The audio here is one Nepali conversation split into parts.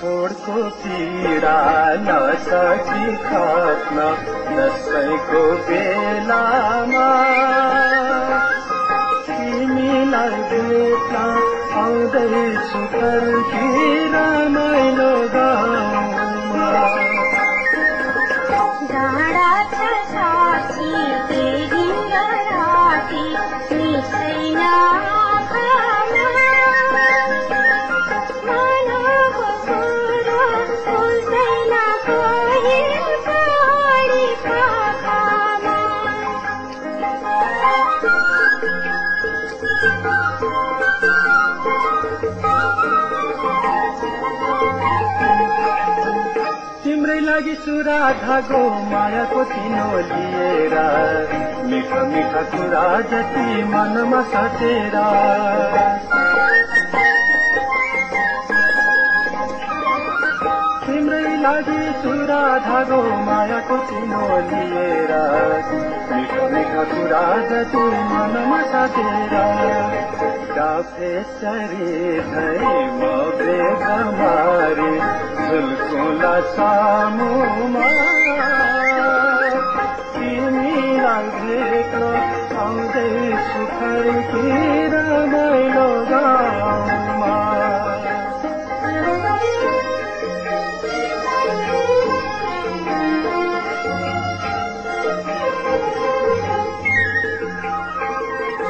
छोडको पीडा नसकी खप्न दसैँको बेलामा। तिमीलाई भेट्न आउँदैछु फर्की रमाइलो गाउँमा छ तिम्रै लागि सुरा धागो मायाको तिनो लिएर मिठा मिठा कुरा जति मनमा सचेर। लागि सुरा धागो मायाको तिनो लिएर मिठा मिठा कुरा जति मनमा सचेर डाफेसरी धै म बेगमारी झुल्कुला सामुमा तिमीलाई भेट्न आउँदैछु फर्की रमाइलो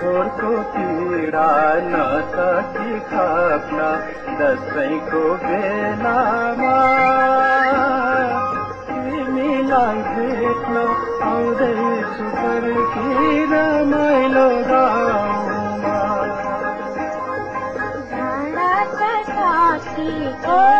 बिछोडको पीडा नसकी खप्न दसैँको बेलामा तिमीलाई भेट्न आउँदैछु फर्की रमाइलो गाउँमा डाँडा छ साथी